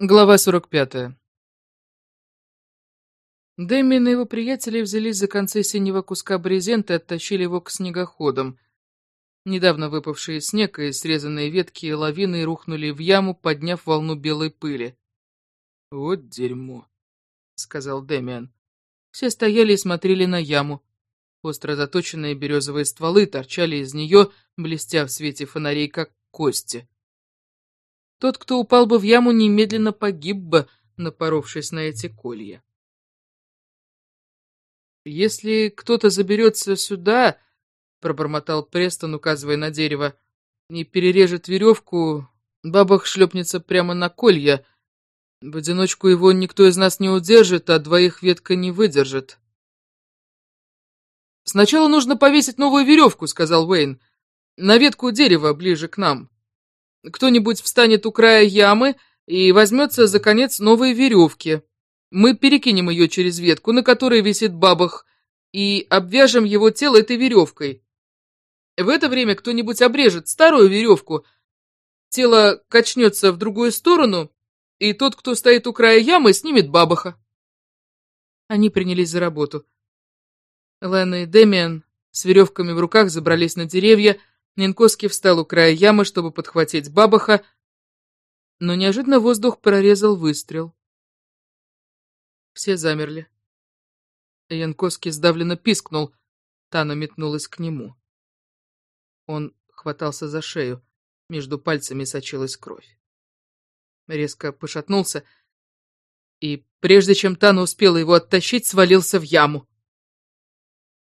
Глава 45. Дэмин и его приятели взялись за концы синего куска брезента и оттащили его к снегоходам. Недавно выпавшие снег и срезанные ветки лавины рухнули в яму, подняв волну белой пыли. «Вот дерьмо», — сказал Дэмиан. Все стояли и смотрели на яму. Остро заточенные березовые стволы торчали из нее, блестя в свете фонарей, как кости. Тот, кто упал бы в яму, немедленно погиб бы, напоровшись на эти колья. «Если кто-то заберется сюда», — пробормотал Престон, указывая на дерево, — «и перережет веревку, бабах шлепнется прямо на колья. В одиночку его никто из нас не удержит, а двоих ветка не выдержит». «Сначала нужно повесить новую веревку», — сказал Уэйн, — «на ветку дерева ближе к нам». Кто-нибудь встанет у края ямы и возьмется за конец новой веревки. Мы перекинем ее через ветку, на которой висит бабах, и обвяжем его тело этой веревкой. В это время кто-нибудь обрежет старую веревку, тело качнется в другую сторону, и тот, кто стоит у края ямы, снимет бабаха. Они принялись за работу. Лэн и Дэмиан с веревками в руках забрались на деревья, Нинковский встал у края ямы, чтобы подхватить бабаха, но неожиданно воздух прорезал выстрел. Все замерли. Янковский сдавленно пискнул. Тана метнулась к нему. Он хватался за шею. Между пальцами сочилась кровь. Резко пошатнулся, и прежде чем Тана успела его оттащить, свалился в яму.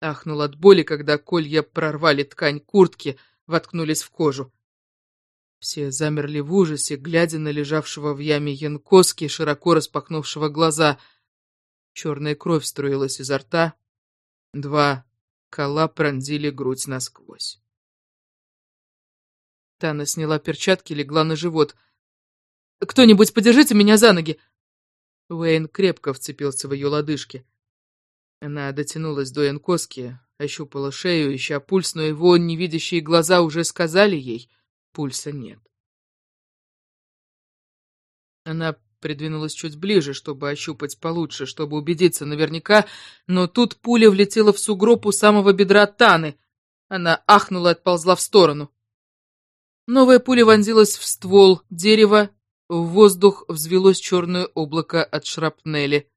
Ахнул от боли, когда колья прорвали ткань куртки — воткнулись в кожу. Все замерли в ужасе, глядя на лежавшего в яме Янкоски, широко распахнувшего глаза. Черная кровь струилась изо рта. Два кола пронзили грудь насквозь. Тана сняла перчатки, легла на живот. «Кто-нибудь подержите меня за ноги!» Уэйн крепко вцепился в ее лодыжки. Она дотянулась до Янкоски, ощупала шею, ища пульс, но его невидящие глаза уже сказали ей, пульса нет. Она придвинулась чуть ближе, чтобы ощупать получше, чтобы убедиться наверняка, но тут пуля влетела в сугроб у самого бедра Таны. Она ахнула и отползла в сторону. Новая пуля вонзилась в ствол дерева, в воздух взвелось черное облако от шрапнели.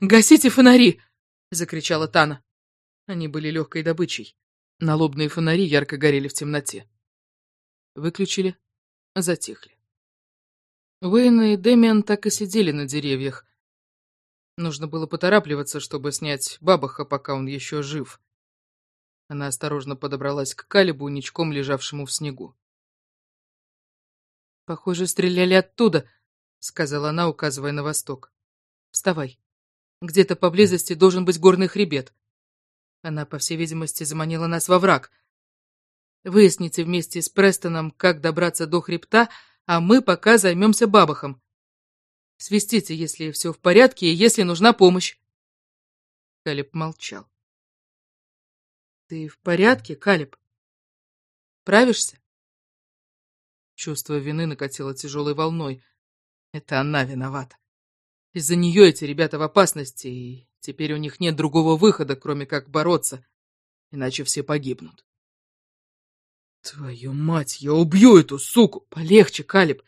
«Гасите фонари!» — закричала Тана. Они были легкой добычей. Налобные фонари ярко горели в темноте. Выключили, затихли. Уэйн и Дэмиан так и сидели на деревьях. Нужно было поторапливаться, чтобы снять бабаха, пока он еще жив. Она осторожно подобралась к Калибу, ничком лежавшему в снегу. «Похоже, стреляли оттуда», — сказала она, указывая на восток. «Вставай. Где-то поблизости должен быть горный хребет. Она, по всей видимости, заманила нас во враг. Выясните вместе с Престоном, как добраться до хребта, а мы пока займемся бабахом. Свистите, если все в порядке и если нужна помощь. Калиб молчал. Ты в порядке, Калиб? Правишься? Чувство вины накатило тяжелой волной. Это она виновата. Из-за нее эти ребята в опасности, и Теперь у них нет другого выхода, кроме как бороться, иначе все погибнут. Твою мать, я убью эту суку! Полегче, Калиб.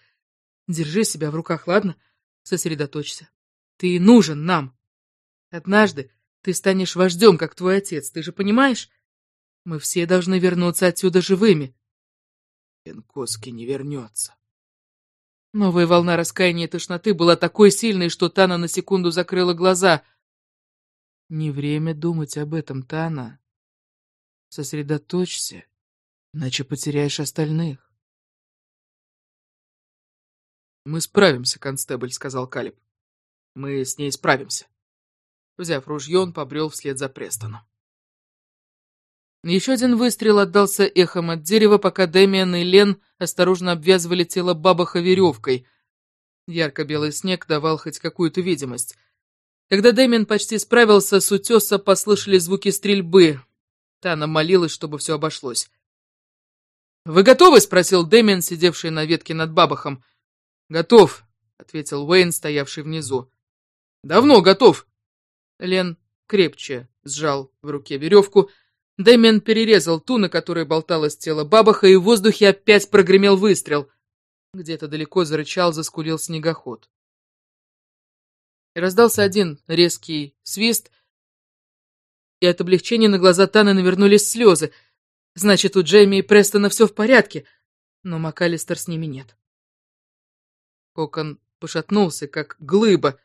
Держи себя в руках, ладно? Сосредоточься. Ты нужен нам. Однажды ты станешь вождем, как твой отец, ты же понимаешь? Мы все должны вернуться отсюда живыми. Пенкоски не вернется. Новая волна раскаяния и тошноты была такой сильной, что Тана на секунду закрыла глаза. Не время думать об этом, Тана. Сосредоточься, иначе потеряешь остальных. «Мы справимся, констебль», — сказал Калиб. «Мы с ней справимся». Взяв ружье, он побрел вслед за Престоном. Еще один выстрел отдался эхом от дерева, пока Дэмиан и Лен осторожно обвязывали тело бабаха веревкой. Ярко-белый снег давал хоть какую-то видимость — когда Дэмин почти справился с утеса, послышали звуки стрельбы. Тана молилась, чтобы все обошлось. «Вы готовы?» — спросил Дэмин, сидевший на ветке над бабахом. «Готов», — ответил Уэйн, стоявший внизу. «Давно готов!» Лен крепче сжал в руке веревку. Дэмиан перерезал ту, на которой болталось тело бабаха, и в воздухе опять прогремел выстрел. Где-то далеко зарычал, заскулил снегоход. Раздался один резкий свист, и от облегчения на глаза Таны навернулись слезы. Значит, у Джейми и Престона все в порядке, но МакАлистер с ними нет. Кокон пошатнулся, как глыба.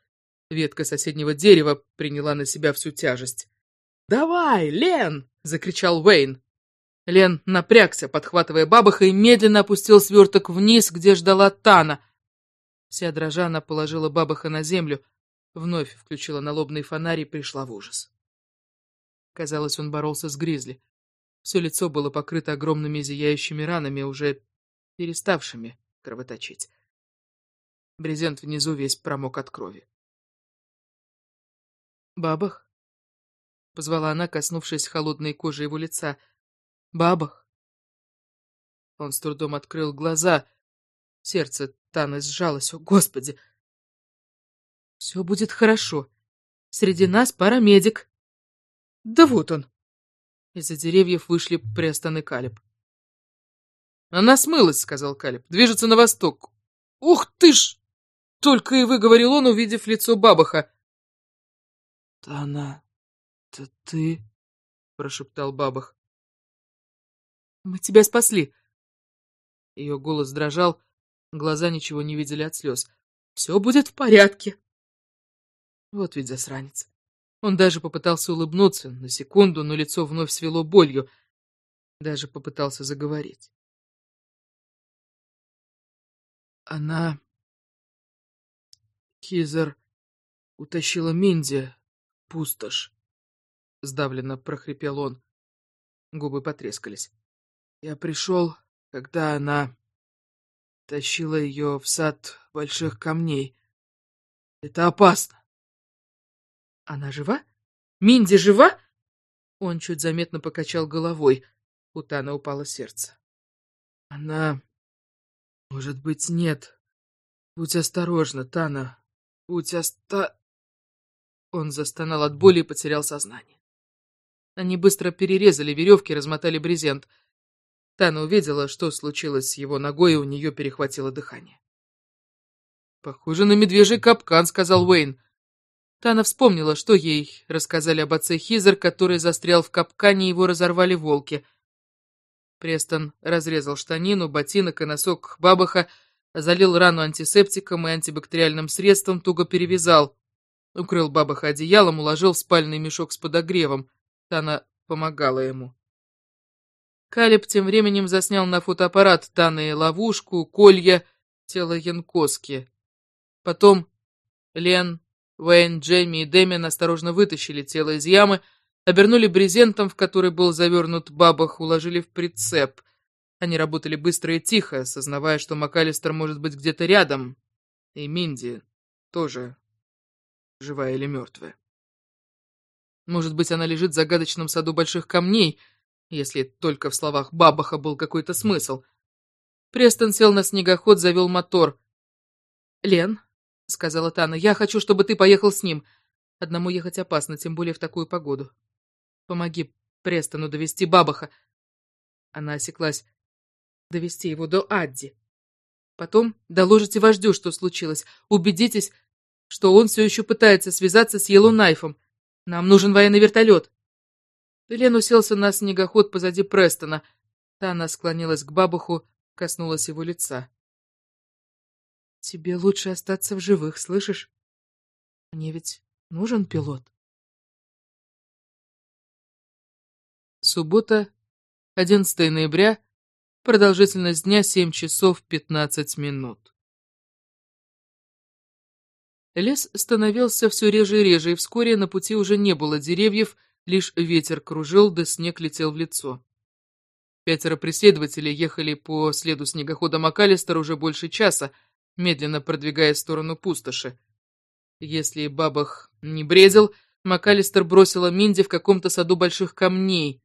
Ветка соседнего дерева приняла на себя всю тяжесть. «Давай, Лен!» — закричал Уэйн. Лен напрягся, подхватывая бабаха, и медленно опустил сверток вниз, где ждала Тана. Вся дрожа она положила бабаха на землю, вновь включила налобный фонарь и пришла в ужас. Казалось, он боролся с гризли. Все лицо было покрыто огромными зияющими ранами, уже переставшими кровоточить. Брезент внизу весь промок от крови. «Бабах?» — позвала она, коснувшись холодной кожи его лица. «Бабах?» Он с трудом открыл глаза. Сердце Таны сжалось. «О, Господи!» «Все будет хорошо. Среди нас парамедик». «Да вот он!» Из-за деревьев вышли Престон и Калиб. «Она смылась», — сказал Калиб. «Движется на восток». «Ух ты ж!» Только и выговорил он, увидев лицо бабаха. «Тана, это ты?» — прошептал бабах. «Мы тебя спасли!» Ее голос дрожал, глаза ничего не видели от слез. «Все будет в порядке!» Вот ведь засранец. Он даже попытался улыбнуться на секунду, но лицо вновь свело болью. Даже попытался заговорить. Она Хизер утащила Минди, пустошь. Сдавленно прохрипел он. Губы потрескались. Я пришел, когда она тащила ее в сад больших камней. Это опасно. Она жива? Минди жива? Он чуть заметно покачал головой. У Тана упало сердце. Она... Может быть, нет. Будь осторожна, Тана. Будь оста...» Он застонал от боли и потерял сознание. Они быстро перерезали веревки, размотали брезент. Тана увидела, что случилось с его ногой, и у нее перехватило дыхание. «Похоже на медвежий капкан», — сказал Уэйн. Тана вспомнила, что ей рассказали об отце Хизер, который застрял в капкане, и его разорвали волки. Престон разрезал штанину, ботинок и носок бабаха, залил рану антисептиком и антибактериальным средством, туго перевязал. Укрыл бабаха одеялом, уложил в спальный мешок с подогревом. Тана помогала ему. Калиб тем временем заснял на фотоаппарат Таны ловушку, колья, тело Янкоски. Потом Лен, Уэйн, Джейми и Дэмин осторожно вытащили тело из ямы, обернули брезентом, в который был завернут бабах, уложили в прицеп. Они работали быстро и тихо, осознавая, что МакАлистер может быть где-то рядом, и Минди тоже живая или мертвая. Может быть, она лежит в загадочном саду больших камней, если только в словах Бабаха был какой-то смысл. Престон сел на снегоход, завел мотор. «Лен», — сказала Тана, — «я хочу, чтобы ты поехал с ним. Одному ехать опасно, тем более в такую погоду. Помоги Престону довести Бабаха». Она осеклась довести его до Адди. Потом доложите вождю, что случилось. Убедитесь, что он все еще пытается связаться с Йеллоунайфом. Нам нужен военный вертолет. Элен уселся на снегоход позади Престона. Тана склонилась к бабуху, коснулась его лица. «Тебе лучше остаться в живых, слышишь? Мне ведь нужен пилот». Суббота, 11 ноября Продолжительность дня 7 часов 15 минут. Лес становился все реже и реже, и вскоре на пути уже не было деревьев, лишь ветер кружил, да снег летел в лицо. Пятеро преследователей ехали по следу снегохода МакАлистер уже больше часа, медленно продвигаясь в сторону пустоши. Если Бабах не бредил, МакАлистер бросила Минди в каком-то саду больших камней,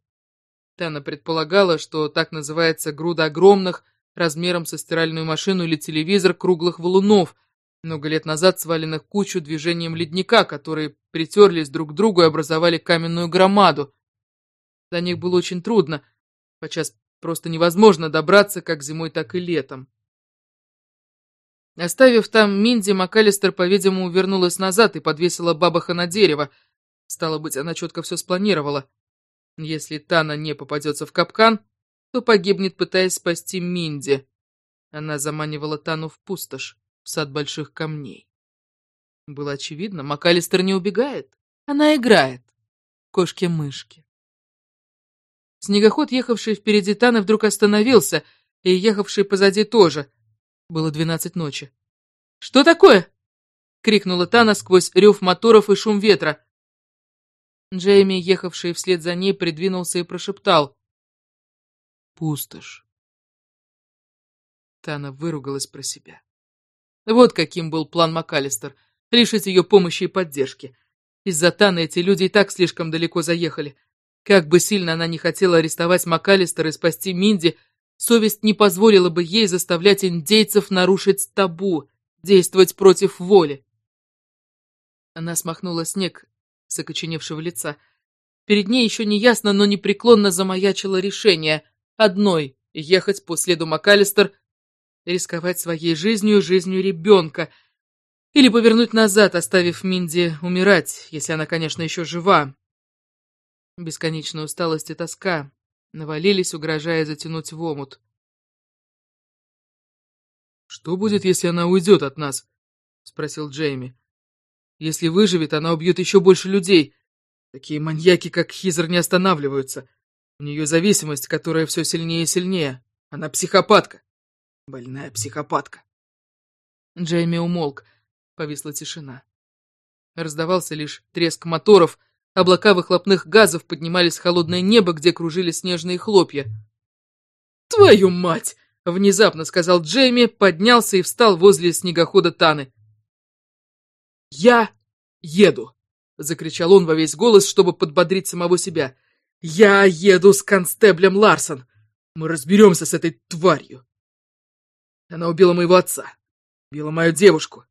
Тана предполагала, что так называется груда огромных, размером со стиральную машину или телевизор, круглых валунов, много лет назад сваленных кучу движением ледника, которые притерлись друг к другу и образовали каменную громаду. До них было очень трудно, подчас просто невозможно добраться как зимой, так и летом. Оставив там Минди, МакАлистер, по-видимому, вернулась назад и подвесила бабаха на дерево. Стало быть, она четко все спланировала. Если Тана не попадется в капкан, то погибнет, пытаясь спасти Минди. Она заманивала Тану в пустошь, в сад больших камней. Было очевидно, МакАлистер не убегает, она играет. Кошки-мышки. Снегоход, ехавший впереди Таны, вдруг остановился, и ехавший позади тоже — было двенадцать ночи. «Что такое?» — крикнула Тана сквозь рев моторов и шум ветра. Джейми, ехавший вслед за ней, придвинулся и прошептал. «Пустошь». Тана выругалась про себя. Вот каким был план МакАлистер — лишить ее помощи и поддержки. Из-за Таны эти люди и так слишком далеко заехали. Как бы сильно она не хотела арестовать МакАлистера и спасти Минди — Совесть не позволила бы ей заставлять индейцев нарушить табу, действовать против воли. Она смахнула снег с окоченевшего лица. Перед ней еще не ясно, но непреклонно замаячило решение. Одной — ехать по следу МакАлистер, рисковать своей жизнью, жизнью ребенка. Или повернуть назад, оставив Минди умирать, если она, конечно, еще жива. Бесконечная усталость и тоска навалились, угрожая затянуть в омут. «Что будет, если она уйдет от нас?» — спросил Джейми. «Если выживет, она убьет еще больше людей. Такие маньяки, как Хизер, не останавливаются. У нее зависимость, которая все сильнее и сильнее. Она психопатка. Больная психопатка». Джейми умолк. Повисла тишина. Раздавался лишь треск моторов — Облака выхлопных газов поднимались в холодное небо, где кружили снежные хлопья. «Твою мать!» — внезапно сказал Джейми, поднялся и встал возле снегохода Таны. «Я еду!» — закричал он во весь голос, чтобы подбодрить самого себя. «Я еду с констеблем Ларсон! Мы разберемся с этой тварью!» Она убила моего отца, убила мою девушку.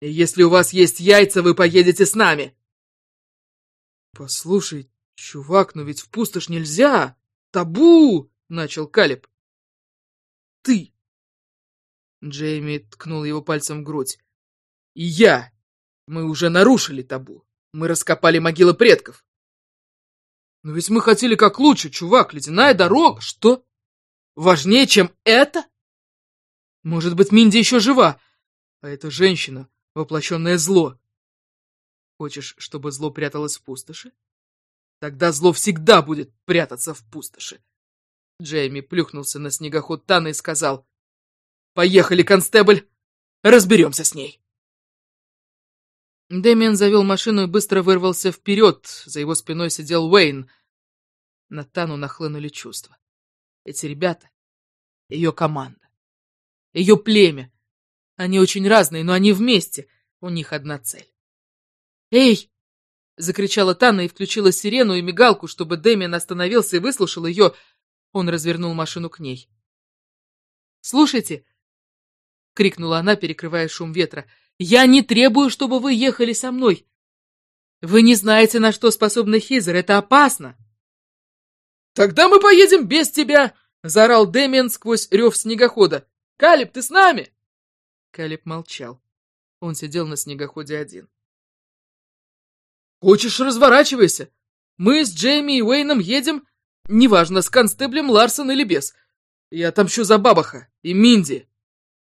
И если у вас есть яйца, вы поедете с нами!» «Послушай, чувак, но ведь в пустошь нельзя! Табу!» — начал Калиб. «Ты!» Джейми ткнул его пальцем в грудь. «И я! Мы уже нарушили табу. Мы раскопали могилы предков. Но ведь мы хотели как лучше, чувак, ледяная дорога. Что? Важнее, чем это? Может быть, Минди еще жива, а эта женщина — воплощенное зло. Хочешь, чтобы зло пряталось в пустоши? Тогда зло всегда будет прятаться в пустоши. Джейми плюхнулся на снегоход Тана и сказал, «Поехали, констебль, разберемся с ней». Дэмиан завел машину и быстро вырвался вперед. За его спиной сидел Уэйн. На Тану нахлынули чувства. Эти ребята — ее команда, ее племя. Они очень разные, но они вместе. У них одна цель. «Эй!» — закричала Тана и включила сирену и мигалку, чтобы Дэмиан остановился и выслушал ее. Он развернул машину к ней. «Слушайте!» — крикнула она, перекрывая шум ветра. «Я не требую, чтобы вы ехали со мной. Вы не знаете, на что способны Хизер. Это опасно!» «Тогда мы поедем без тебя!» — заорал Дэмиан сквозь рев снегохода. «Калиб, ты с нами?» Калиб молчал. Он сидел на снегоходе один. Хочешь, разворачивайся. Мы с Джейми и Уэйном едем, неважно, с констеблем Ларсон или без. Я отомщу за Бабаха и Минди.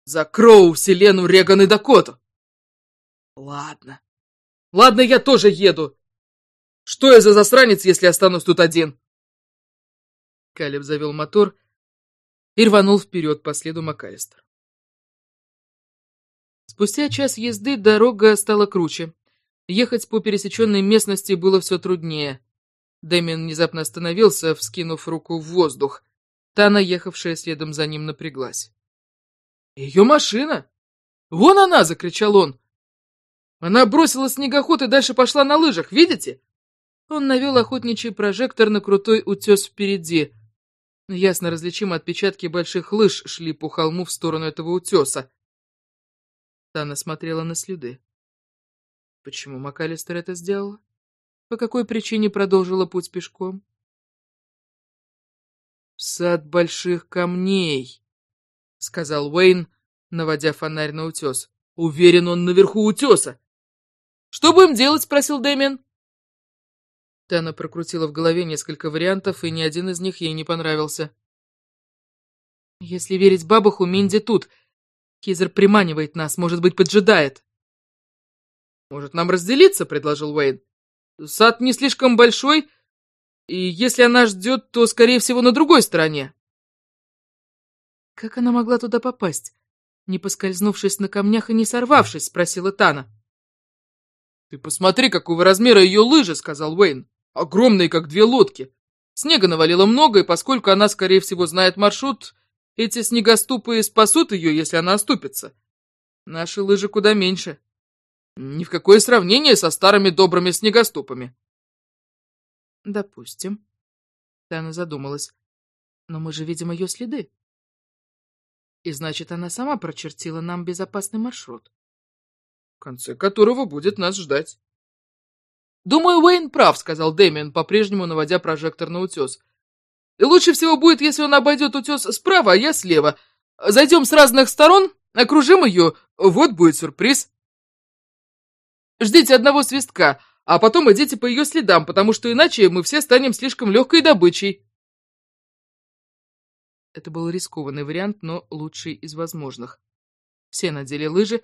За Кроу, Селену, Реган и Дакоту. Ладно. Ладно, я тоже еду. Что я за засранец, если останусь тут один? Калеб завел мотор и рванул вперед по следу МакАлистер. Спустя час езды дорога стала круче. Ехать по пересеченной местности было все труднее. Дэмин внезапно остановился, вскинув руку в воздух. Тана, ехавшая следом за ним, напряглась. «Ее машина! Вон она!» — закричал он. «Она бросила снегоход и дальше пошла на лыжах, видите?» Он навел охотничий прожектор на крутой утес впереди. Ясно различимы отпечатки больших лыж шли по холму в сторону этого утеса. Тана смотрела на следы. Почему МакАлистер это сделала? По какой причине продолжила путь пешком? «Сад больших камней», — сказал Уэйн, наводя фонарь на утес. «Уверен, он наверху утеса». «Что будем делать?» — спросил Дэмиан. Тана прокрутила в голове несколько вариантов, и ни один из них ей не понравился. «Если верить бабаху, Минди тут. Кизер приманивает нас, может быть, поджидает». «Может, нам разделиться?» — предложил Уэйн. «Сад не слишком большой, и если она ждет, то, скорее всего, на другой стороне». «Как она могла туда попасть, не поскользнувшись на камнях и не сорвавшись?» — спросила Тана. «Ты посмотри, какого размера ее лыжи!» — сказал Уэйн. «Огромные, как две лодки. Снега навалило много, и поскольку она, скорее всего, знает маршрут, эти снегоступы спасут ее, если она оступится. Наши лыжи куда меньше. Ни в какое сравнение со старыми добрыми снегоступами». «Допустим». Тана задумалась. «Но мы же видим ее следы. И значит, она сама прочертила нам безопасный маршрут. В конце которого будет нас ждать. «Думаю, Уэйн прав», — сказал Дэмиан, по-прежнему наводя прожектор на утес. «И лучше всего будет, если он обойдет утес справа, а я слева. Зайдем с разных сторон, окружим ее, вот будет сюрприз». «Ждите одного свистка, а потом идите по ее следам, потому что иначе мы все станем слишком легкой добычей». Это был рискованный вариант, но лучший из возможных. Все надели лыжи,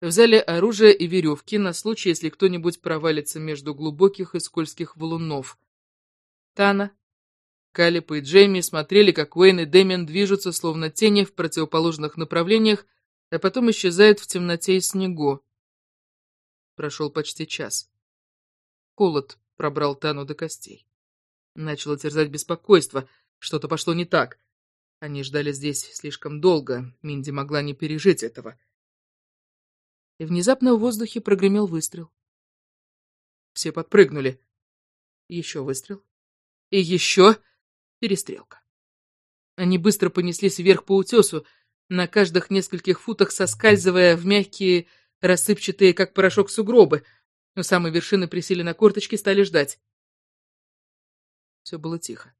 взяли оружие и веревки на случай, если кто-нибудь провалится между глубоких и скользких валунов. Тана, Калип и Джейми смотрели, как Уэйн и Дэмиан движутся, словно тени в противоположных направлениях, а потом исчезают в темноте и снегу. Прошел почти час. Холод пробрал Тану до костей. Начало терзать беспокойство, что-то пошло не так. Они ждали здесь слишком долго, Минди могла не пережить этого. И внезапно в воздухе прогремел выстрел. Все подпрыгнули. Еще выстрел. И еще перестрелка. Они быстро понеслись вверх по утесу, на каждых нескольких футах соскальзывая в мягкие, рассыпчатые, как порошок, сугробы. У самой вершины присели на корточки, стали ждать. Все было тихо.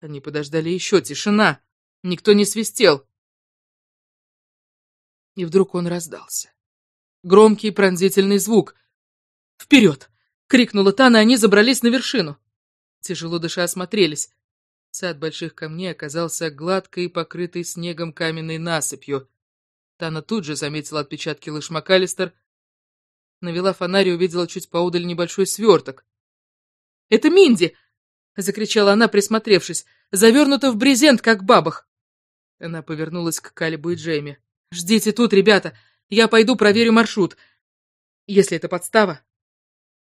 Они подождали еще, тишина. Никто не свистел. И вдруг он раздался. Громкий пронзительный звук. «Вперед!» — крикнула и они забрались на вершину. Тяжело дыша осмотрелись. Сад больших камней оказался гладкой и покрытой снегом каменной насыпью. Тана тут же заметила отпечатки лыж МакАлистер. Навела фонарь и увидела чуть поудаль небольшой сверток. «Это Минди!» закричала она, присмотревшись. «Завернута в брезент, как бабах!» Она повернулась к Калибу и Джейми. «Ждите тут, ребята! Я пойду проверю маршрут. Если это подстава,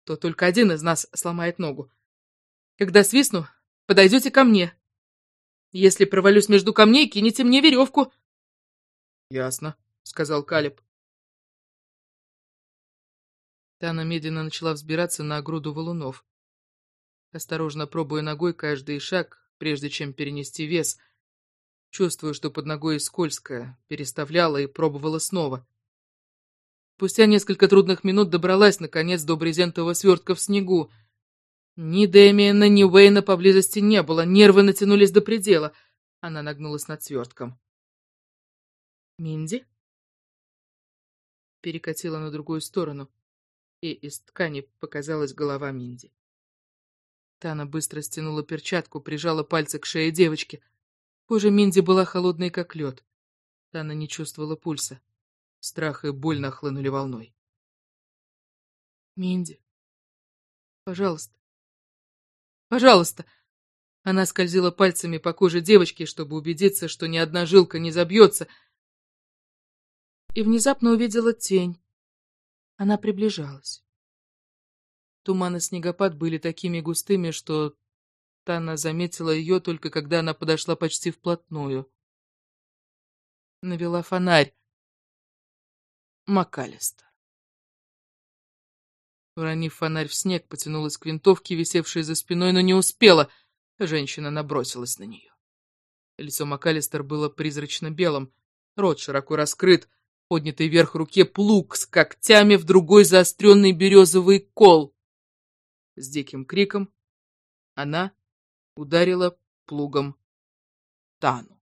то только один из нас сломает ногу. Когда свистну, подойдете ко мне. Если провалюсь между камней, кинете мне веревку». «Ясно», — сказал Калиб. Тана медленно начала взбираться на груду валунов осторожно пробуя ногой каждый шаг, прежде чем перенести вес. Чувствую, что под ногой скользкая, переставляла и пробовала снова. Спустя несколько трудных минут добралась, наконец, до брезентового свертка в снегу. Ни Дэмиена, ни Уэйна поблизости не было, нервы натянулись до предела. Она нагнулась над свертком. «Минди?» Перекатила на другую сторону, и из ткани показалась голова Минди. Тана быстро стянула перчатку, прижала пальцы к шее девочки. Кожа Минди была холодной, как лед. Тана не чувствовала пульса. Страх и боль нахлынули волной. «Минди, пожалуйста, пожалуйста!» Она скользила пальцами по коже девочки, чтобы убедиться, что ни одна жилка не забьется, и внезапно увидела тень. Она приближалась. Туман и снегопад были такими густыми, что Тана заметила ее только когда она подошла почти вплотную. Навела фонарь. МакАлистер. Уронив фонарь в снег, потянулась к винтовке, висевшей за спиной, но не успела. Женщина набросилась на нее. Лицо МакАлистер было призрачно белым, рот широко раскрыт, поднятой вверх руке плуг с когтями, в другой заостренный березовый кол. С диким криком она ударила плугом Тану.